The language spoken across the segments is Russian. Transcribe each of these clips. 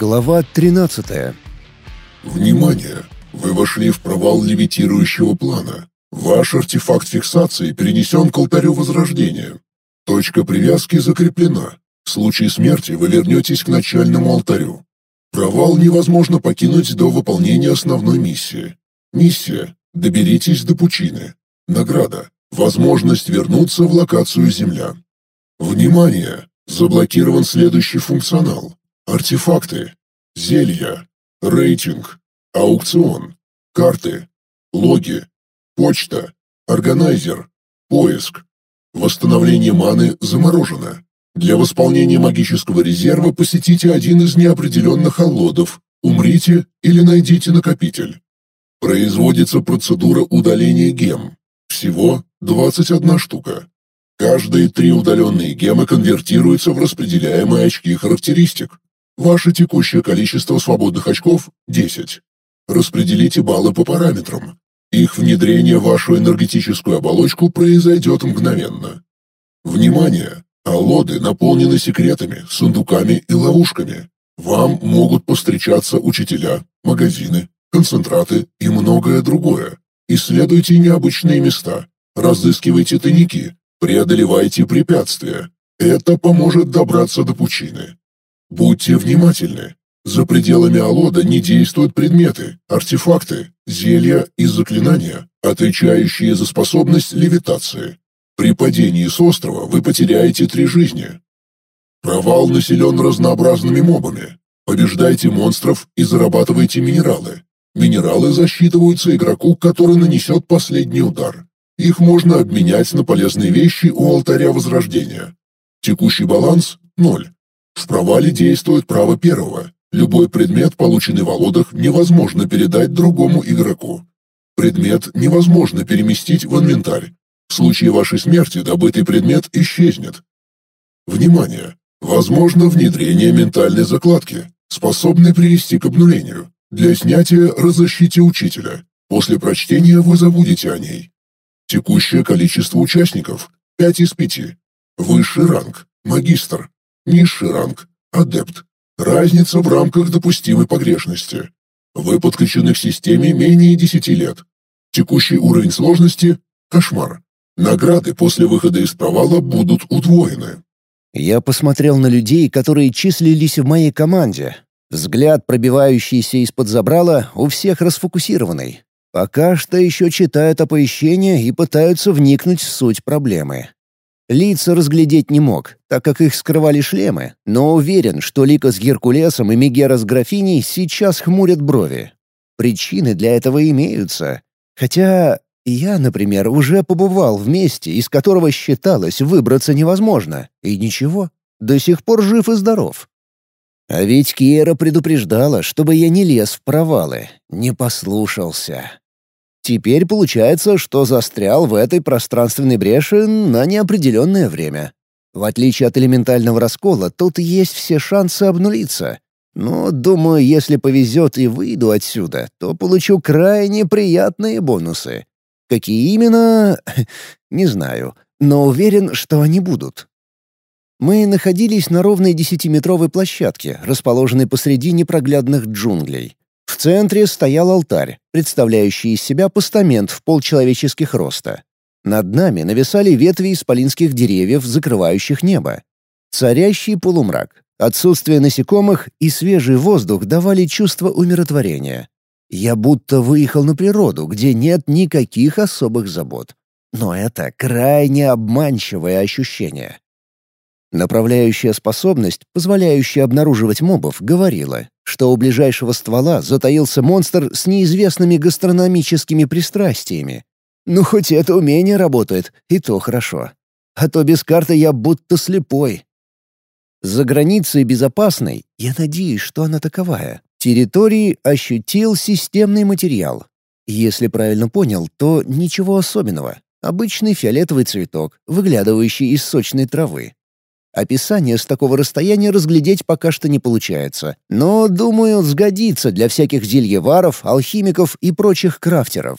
Глава 13. Внимание! Вы вошли в провал левитирующего плана. Ваш артефакт фиксации перенесен к алтарю Возрождения. Точка привязки закреплена. В случае смерти вы вернетесь к начальному алтарю. Провал невозможно покинуть до выполнения основной миссии. Миссия «Доберитесь до пучины». Награда «Возможность вернуться в локацию Земля». Внимание! Заблокирован следующий функционал. Артефакты. Зелья. Рейтинг. Аукцион. Карты. Логи. Почта. Органайзер. Поиск. Восстановление маны заморожено. Для восполнения магического резерва посетите один из неопределенных аллодов, умрите или найдите накопитель. Производится процедура удаления гем. Всего 21 штука. Каждые три удаленные гемы конвертируются в распределяемые очки характеристик. Ваше текущее количество свободных очков – 10. Распределите баллы по параметрам. Их внедрение в вашу энергетическую оболочку произойдет мгновенно. Внимание! Алоды наполнены секретами, сундуками и ловушками. Вам могут постречаться учителя, магазины, концентраты и многое другое. Исследуйте необычные места, разыскивайте тайники, преодолевайте препятствия. Это поможет добраться до пучины. Будьте внимательны. За пределами Алода не действуют предметы, артефакты, зелья и заклинания, отвечающие за способность левитации. При падении с острова вы потеряете три жизни. Провал населен разнообразными мобами. Побеждайте монстров и зарабатывайте минералы. Минералы засчитываются игроку, который нанесет последний удар. Их можно обменять на полезные вещи у алтаря Возрождения. Текущий баланс – ноль. В провале действует право первого. Любой предмет, полученный в Алодах, невозможно передать другому игроку. Предмет невозможно переместить в инвентарь. В случае вашей смерти добытый предмет исчезнет. Внимание! Возможно внедрение ментальной закладки, способной привести к обнулению. Для снятия разыщите учителя. После прочтения вы забудете о ней. Текущее количество участников – 5 из 5. Высший ранг – магистр. Низший ранг – адепт. Разница в рамках допустимой погрешности. Вы подключены к системе менее 10 лет. Текущий уровень сложности – кошмар. Награды после выхода из провала будут удвоены. Я посмотрел на людей, которые числились в моей команде. Взгляд, пробивающийся из-под забрала, у всех расфокусированный. Пока что еще читают оповещения и пытаются вникнуть в суть проблемы. Лица разглядеть не мог, так как их скрывали шлемы, но уверен, что Лика с Геркулесом и Мегера с Графиней сейчас хмурят брови. Причины для этого имеются. Хотя я, например, уже побывал в месте, из которого считалось выбраться невозможно. И ничего, до сих пор жив и здоров. А ведь Киера предупреждала, чтобы я не лез в провалы, не послушался. Теперь получается, что застрял в этой пространственной бреши на неопределенное время. В отличие от элементального раскола, тут есть все шансы обнулиться. Но, думаю, если повезет и выйду отсюда, то получу крайне приятные бонусы. Какие именно? Не знаю, но уверен, что они будут. Мы находились на ровной десятиметровой площадке, расположенной посреди непроглядных джунглей. Центре стоял алтарь, представляющий из себя постамент в полчеловеческих роста. Над нами нависали ветви исполинских деревьев, закрывающих небо. Царящий полумрак, отсутствие насекомых и свежий воздух давали чувство умиротворения. Я будто выехал на природу, где нет никаких особых забот. Но это крайне обманчивое ощущение. Направляющая способность, позволяющая обнаруживать мобов, говорила, что у ближайшего ствола затаился монстр с неизвестными гастрономическими пристрастиями. Ну, хоть это умение работает, и то хорошо. А то без карты я будто слепой. За границей безопасной, я надеюсь, что она таковая, территории ощутил системный материал. Если правильно понял, то ничего особенного. Обычный фиолетовый цветок, выглядывающий из сочной травы. Описание с такого расстояния разглядеть пока что не получается, но, думаю, сгодится для всяких зельеваров, алхимиков и прочих крафтеров.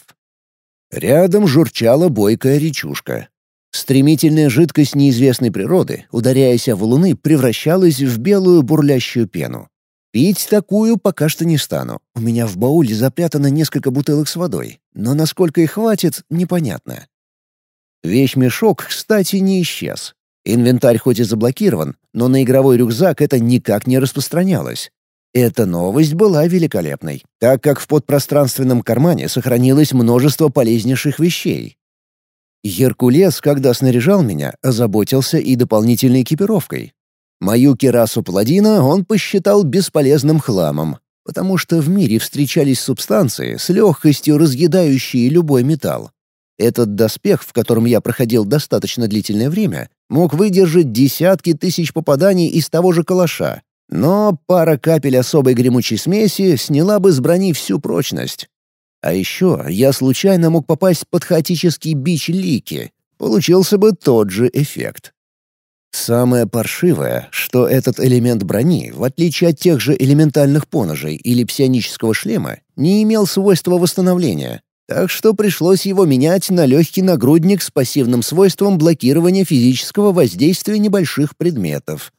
Рядом журчала бойкая речушка. Стремительная жидкость неизвестной природы, ударяясь о валуны, превращалась в белую бурлящую пену. Пить такую пока что не стану. У меня в бауле запрятано несколько бутылок с водой, но насколько их хватит, непонятно. Вещь-мешок, кстати, не исчез. Инвентарь хоть и заблокирован, но на игровой рюкзак это никак не распространялось. Эта новость была великолепной, так как в подпространственном кармане сохранилось множество полезнейших вещей. Геркулес, когда снаряжал меня, озаботился и дополнительной экипировкой. Мою керасу паладина он посчитал бесполезным хламом, потому что в мире встречались субстанции, с легкостью разъедающие любой металл. Этот доспех, в котором я проходил достаточно длительное время, мог выдержать десятки тысяч попаданий из того же калаша, но пара капель особой гремучей смеси сняла бы с брони всю прочность. А еще я случайно мог попасть под хаотический бич Лики. Получился бы тот же эффект. Самое паршивое, что этот элемент брони, в отличие от тех же элементальных поножей или псионического шлема, не имел свойства восстановления, так что пришлось его менять на легкий нагрудник с пассивным свойством блокирования физического воздействия небольших предметов.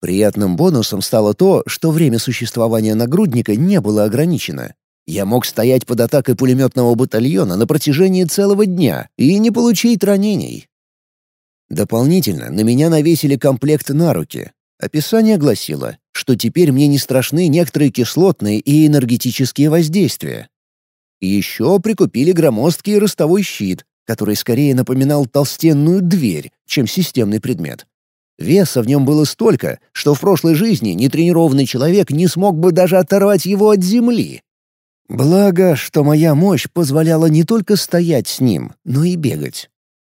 Приятным бонусом стало то, что время существования нагрудника не было ограничено. Я мог стоять под атакой пулеметного батальона на протяжении целого дня и не получить ранений. Дополнительно на меня навесили комплект на руки. Описание гласило, что теперь мне не страшны некоторые кислотные и энергетические воздействия. Еще прикупили громоздкий ростовой щит, который скорее напоминал толстенную дверь, чем системный предмет. Веса в нем было столько, что в прошлой жизни нетренированный человек не смог бы даже оторвать его от земли. Благо, что моя мощь позволяла не только стоять с ним, но и бегать.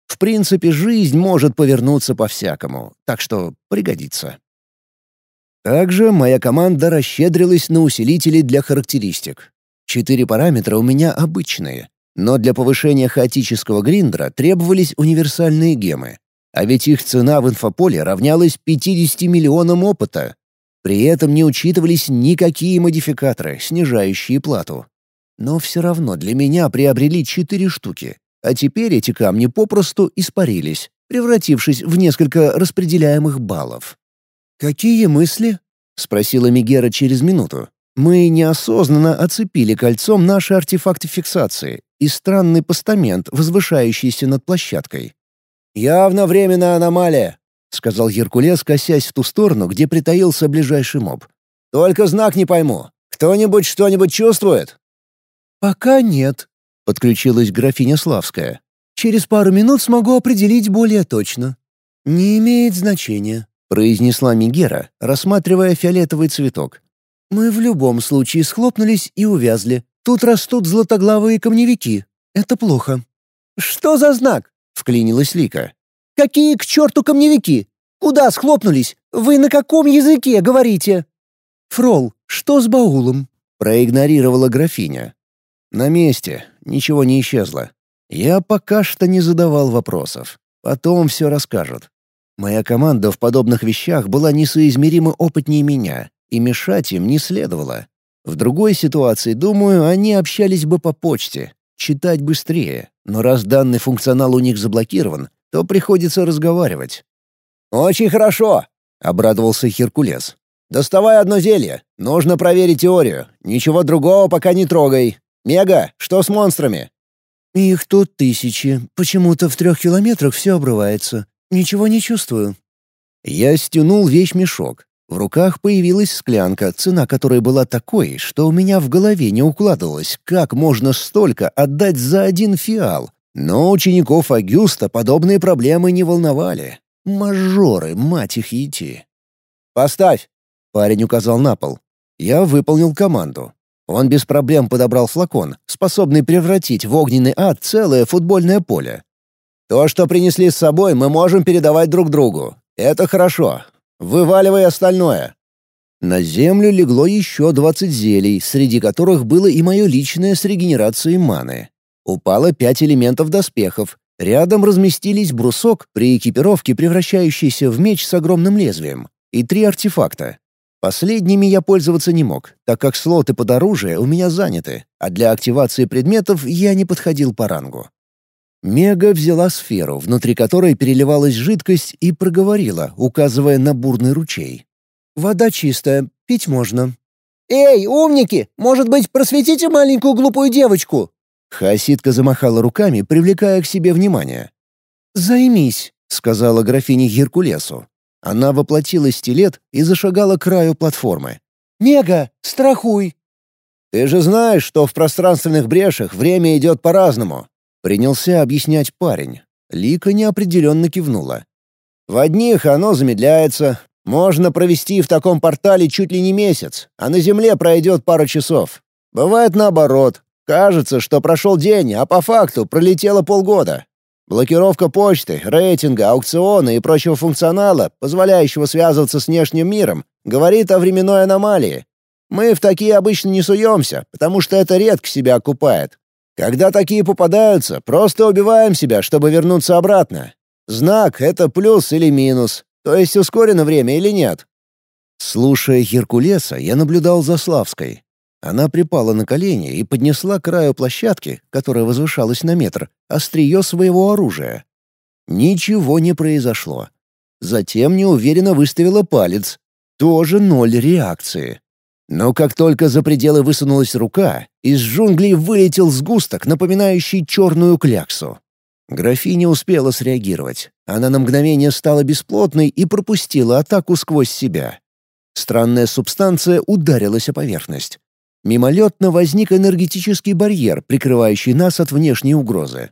В принципе, жизнь может повернуться по-всякому, так что пригодится. Также моя команда расщедрилась на усилители для характеристик. Четыре параметра у меня обычные, но для повышения хаотического гриндера требовались универсальные гемы. А ведь их цена в инфополе равнялась 50 миллионам опыта. При этом не учитывались никакие модификаторы, снижающие плату. Но все равно для меня приобрели четыре штуки, а теперь эти камни попросту испарились, превратившись в несколько распределяемых баллов. «Какие мысли?» — спросила Мигера через минуту. Мы неосознанно оцепили кольцом наши артефакты фиксации и странный постамент, возвышающийся над площадкой. «Явно временная аномалия», — сказал Геркулес, косясь в ту сторону, где притаился ближайший моб. «Только знак не пойму. Кто-нибудь что-нибудь чувствует?» «Пока нет», Подключилась графиня Славская. «Через пару минут смогу определить более точно». «Не имеет значения», — произнесла Мигера, рассматривая фиолетовый цветок. «Мы в любом случае схлопнулись и увязли. Тут растут златоглавые камневики. Это плохо». «Что за знак?» — вклинилась Лика. «Какие к черту камневики? Куда схлопнулись? Вы на каком языке говорите?» «Фрол, что с баулом?» — проигнорировала графиня. На месте, ничего не исчезло. Я пока что не задавал вопросов. Потом все расскажут. Моя команда в подобных вещах была несоизмеримо опытнее меня, и мешать им не следовало. В другой ситуации, думаю, они общались бы по почте, читать быстрее, но раз данный функционал у них заблокирован, то приходится разговаривать. «Очень хорошо!» — обрадовался Херкулес. «Доставай одно зелье. Нужно проверить теорию. Ничего другого пока не трогай. «Мега, что с монстрами?» «Их тут тысячи. Почему-то в трех километрах все обрывается. Ничего не чувствую». Я стянул вещь-мешок. В руках появилась склянка, цена которой была такой, что у меня в голове не укладывалось, как можно столько отдать за один фиал. Но учеников Агюста подобные проблемы не волновали. Мажоры, мать их идти. «Поставь!» — парень указал на пол. Я выполнил команду. Он без проблем подобрал флакон, способный превратить в огненный ад целое футбольное поле. «То, что принесли с собой, мы можем передавать друг другу. Это хорошо. Вываливай остальное». На землю легло еще двадцать зелий, среди которых было и мое личное с регенерацией маны. Упало пять элементов доспехов. Рядом разместились брусок, при экипировке превращающийся в меч с огромным лезвием, и три артефакта Последними я пользоваться не мог, так как слоты под оружие у меня заняты, а для активации предметов я не подходил по рангу. Мега взяла сферу, внутри которой переливалась жидкость, и проговорила, указывая на бурный ручей. «Вода чистая, пить можно». «Эй, умники, может быть, просветите маленькую глупую девочку?» Хасидка замахала руками, привлекая к себе внимание. «Займись», — сказала графиня Геркулесу. Она воплотила стилет и зашагала к краю платформы. «Мега, страхуй!» «Ты же знаешь, что в пространственных брешах время идет по-разному», — принялся объяснять парень. Лика неопределенно кивнула. «В одних оно замедляется. Можно провести в таком портале чуть ли не месяц, а на Земле пройдет пару часов. Бывает наоборот. Кажется, что прошел день, а по факту пролетело полгода. Блокировка почты, рейтинга, аукциона и прочего функционала, позволяющего связываться с внешним миром, говорит о временной аномалии. Мы в такие обычно не суемся, потому что это редко себя окупает. Когда такие попадаются, просто убиваем себя, чтобы вернуться обратно. Знак — это плюс или минус, то есть ускорено время или нет. Слушая Геркулеса, я наблюдал за Славской. Она припала на колени и поднесла к краю площадки, которая возвышалась на метр, острие своего оружия. Ничего не произошло. Затем неуверенно выставила палец. Тоже ноль реакции. Но как только за пределы высунулась рука, из джунглей вылетел сгусток, напоминающий черную кляксу. Графиня успела среагировать. Она на мгновение стала бесплотной и пропустила атаку сквозь себя. Странная субстанция ударилась о поверхность. Мимолетно возник энергетический барьер, прикрывающий нас от внешней угрозы.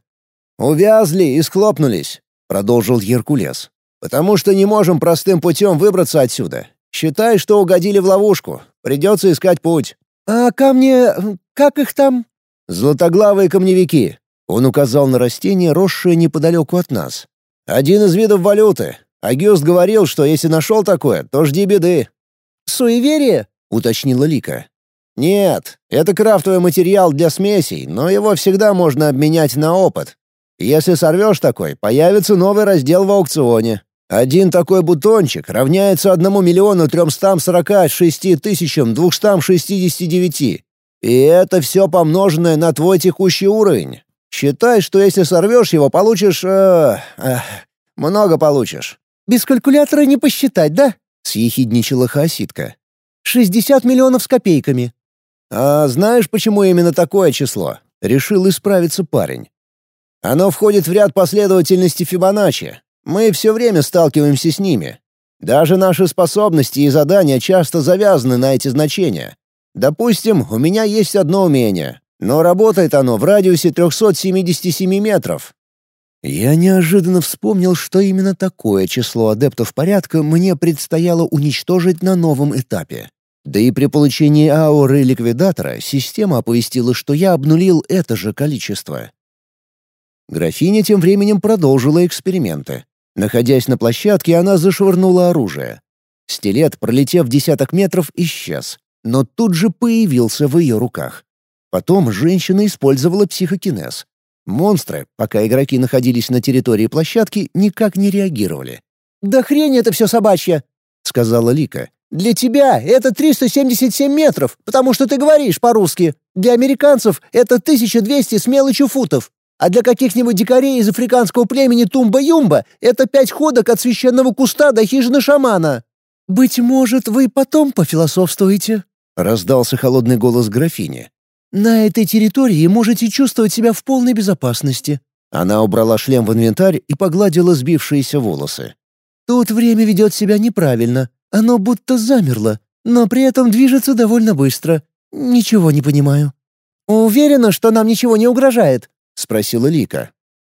«Увязли и схлопнулись», — продолжил Геркулес. «Потому что не можем простым путем выбраться отсюда. Считай, что угодили в ловушку. Придется искать путь». «А камни... как их там?» «Златоглавые камневики». Он указал на растение, росшее неподалеку от нас. «Один из видов валюты. Агюст говорил, что если нашел такое, то жди беды». «Суеверие?» — уточнила Лика. «Нет, это крафтовый материал для смесей, но его всегда можно обменять на опыт. Если сорвешь такой, появится новый раздел в аукционе. Один такой бутончик равняется 1 миллиону 346 тысячам 269. И это все помноженное на твой текущий уровень. Считай, что если сорвешь его, получишь... Э, э, много получишь». «Без калькулятора не посчитать, да?» — съехидничала Хасидка. «60 миллионов с копейками. «А знаешь, почему именно такое число?» — решил исправиться парень. «Оно входит в ряд последовательности Фибоначчи. Мы все время сталкиваемся с ними. Даже наши способности и задания часто завязаны на эти значения. Допустим, у меня есть одно умение, но работает оно в радиусе 377 метров. Я неожиданно вспомнил, что именно такое число адептов порядка мне предстояло уничтожить на новом этапе. Да и при получении ауры ликвидатора система оповестила, что я обнулил это же количество. Графиня тем временем продолжила эксперименты. Находясь на площадке, она зашвырнула оружие. Стилет, пролетев десяток метров, исчез, но тут же появился в ее руках. Потом женщина использовала психокинез. Монстры, пока игроки находились на территории площадки, никак не реагировали. «Да хрень это все собачья!» — сказала Лика. Для тебя это 377 метров, потому что ты говоришь по-русски. Для американцев это 1200 с мелочью футов. А для каких-нибудь дикарей из африканского племени Тумба-Юмба это пять ходок от священного куста до хижины шамана. «Быть может, вы потом пофилософствуете?» — раздался холодный голос графини. «На этой территории можете чувствовать себя в полной безопасности». Она убрала шлем в инвентарь и погладила сбившиеся волосы. «Тут время ведет себя неправильно. Оно будто замерло, но при этом движется довольно быстро. Ничего не понимаю». «Уверена, что нам ничего не угрожает?» — спросила Лика.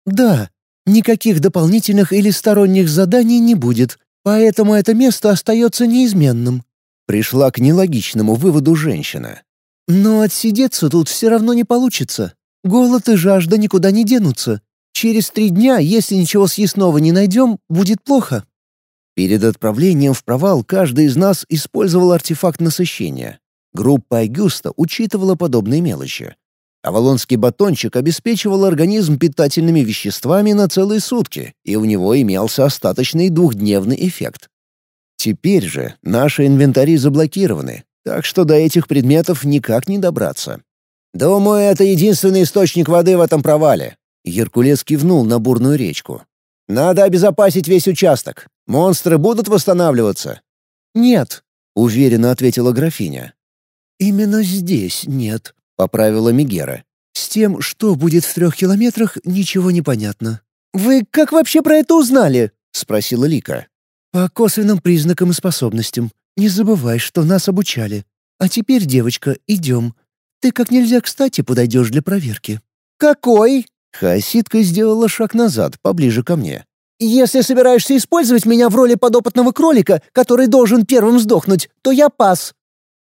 «Да, никаких дополнительных или сторонних заданий не будет, поэтому это место остается неизменным». Пришла к нелогичному выводу женщина. «Но отсидеться тут все равно не получится. Голод и жажда никуда не денутся. Через три дня, если ничего съестного не найдем, будет плохо». Перед отправлением в провал каждый из нас использовал артефакт насыщения. Группа Агюста учитывала подобные мелочи. Авалонский батончик обеспечивал организм питательными веществами на целые сутки, и у него имелся остаточный двухдневный эффект. Теперь же наши инвентари заблокированы, так что до этих предметов никак не добраться. «Думаю, это единственный источник воды в этом провале», — Геркулес кивнул на бурную речку. «Надо обезопасить весь участок. Монстры будут восстанавливаться?» «Нет», — уверенно ответила графиня. «Именно здесь нет», — поправила Мигера. «С тем, что будет в трех километрах, ничего не понятно». «Вы как вообще про это узнали?» — спросила Лика. «По косвенным признакам и способностям. Не забывай, что нас обучали. А теперь, девочка, идем. Ты как нельзя кстати подойдешь для проверки». «Какой?» Хаоситка сделала шаг назад, поближе ко мне. «Если собираешься использовать меня в роли подопытного кролика, который должен первым сдохнуть, то я пас».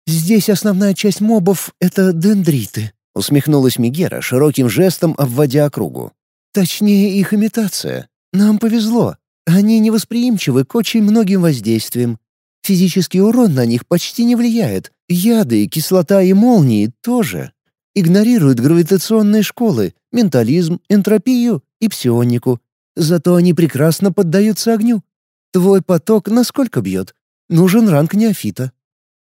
«Здесь основная часть мобов — это дендриты», — усмехнулась Мигера, широким жестом обводя округу. «Точнее, их имитация. Нам повезло. Они невосприимчивы к очень многим воздействиям. Физический урон на них почти не влияет. Яды, кислота и молнии тоже. Игнорируют гравитационные школы, ментализм, энтропию и псионику. Зато они прекрасно поддаются огню. Твой поток насколько бьет? Нужен ранг неофита.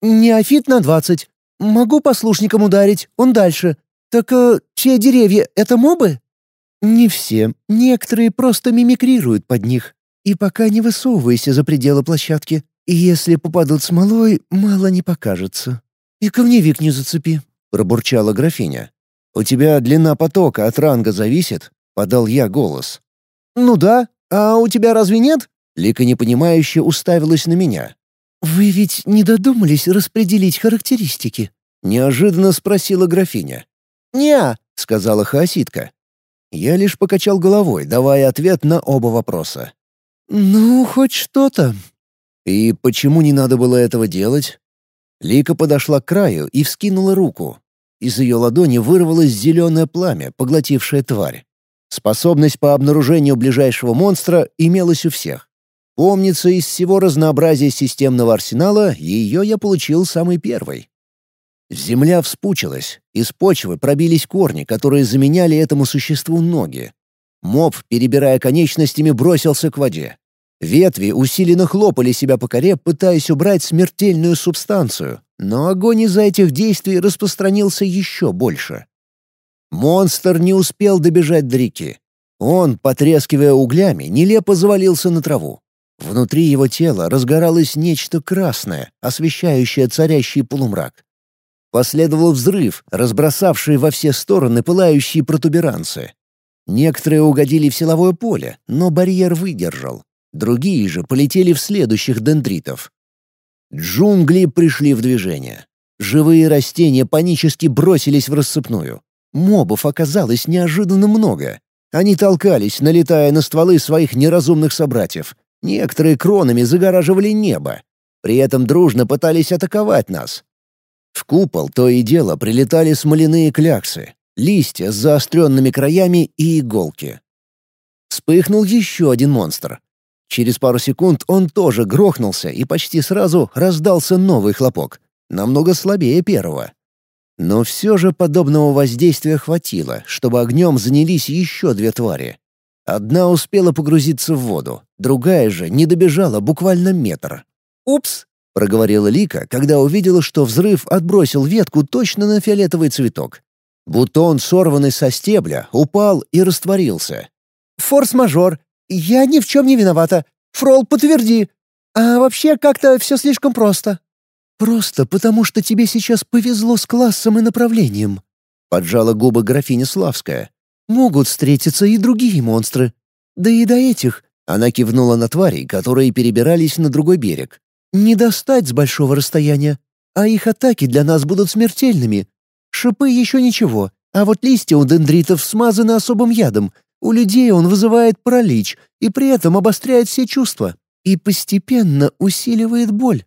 Неофит на двадцать. Могу послушником ударить, он дальше. Так э, те деревья — это мобы? Не все. Некоторые просто мимикрируют под них. И пока не высовывайся за пределы площадки. Если попадут смолой, мало не покажется. И камневик не зацепи, — пробурчала графиня. «У тебя длина потока от ранга зависит?» — подал я голос. «Ну да. А у тебя разве нет?» Лика непонимающе уставилась на меня. «Вы ведь не додумались распределить характеристики?» — неожиданно спросила графиня. «Не-а», сказала хаоситка. Я лишь покачал головой, давая ответ на оба вопроса. «Ну, хоть что-то». «И почему не надо было этого делать?» Лика подошла к краю и вскинула руку. Из ее ладони вырвалось зеленое пламя, поглотившее тварь. Способность по обнаружению ближайшего монстра имелась у всех. Помнится, из всего разнообразия системного арсенала ее я получил самый первый. Земля вспучилась, из почвы пробились корни, которые заменяли этому существу ноги. Моб, перебирая конечностями, бросился к воде. Ветви усиленно хлопали себя по коре, пытаясь убрать смертельную субстанцию, но огонь из-за этих действий распространился еще больше. Монстр не успел добежать до реки. Он, потрескивая углями, нелепо завалился на траву. Внутри его тела разгоралось нечто красное, освещающее царящий полумрак. Последовал взрыв, разбросавший во все стороны пылающие протуберанцы. Некоторые угодили в силовое поле, но барьер выдержал. Другие же полетели в следующих дендритов. Джунгли пришли в движение. Живые растения панически бросились в рассыпную. Мобов оказалось неожиданно много. Они толкались, налетая на стволы своих неразумных собратьев. Некоторые кронами загораживали небо. При этом дружно пытались атаковать нас. В купол то и дело прилетали смоляные кляксы, листья с заостренными краями и иголки. Вспыхнул еще один монстр. Через пару секунд он тоже грохнулся, и почти сразу раздался новый хлопок, намного слабее первого. Но все же подобного воздействия хватило, чтобы огнем занялись еще две твари. Одна успела погрузиться в воду, другая же не добежала буквально метр. «Упс!» — проговорила Лика, когда увидела, что взрыв отбросил ветку точно на фиолетовый цветок. Бутон, сорванный со стебля, упал и растворился. «Форс-мажор. Я ни в чем не виновата. Фрол, подтверди. А вообще как-то все слишком просто». «Просто потому, что тебе сейчас повезло с классом и направлением», — поджала губы графиня Славская. «Могут встретиться и другие монстры. Да и до этих...» — она кивнула на тварей, которые перебирались на другой берег. «Не достать с большого расстояния, а их атаки для нас будут смертельными. Шипы еще ничего, а вот листья у дендритов смазаны особым ядом. У людей он вызывает паралич и при этом обостряет все чувства и постепенно усиливает боль.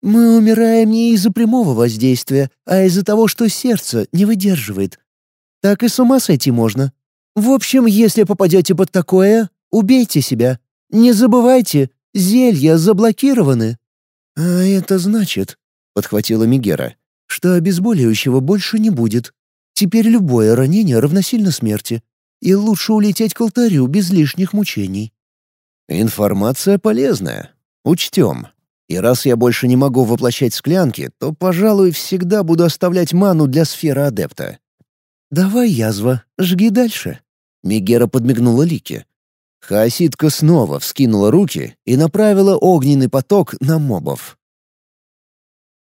Мы умираем не из-за прямого воздействия, а из-за того, что сердце не выдерживает. Так и с ума сойти можно. В общем, если попадете под такое, убейте себя. Не забывайте, зелья заблокированы». «А это значит», — подхватила Мигера, «что обезболивающего больше не будет. Теперь любое ранение равносильно смерти, и лучше улететь к алтарю без лишних мучений». «Информация полезная. Учтем. И раз я больше не могу воплощать склянки, то, пожалуй, всегда буду оставлять ману для сферы адепта. «Давай, язва, жги дальше», — Мегера подмигнула Лике. Хаоситка снова вскинула руки и направила огненный поток на мобов.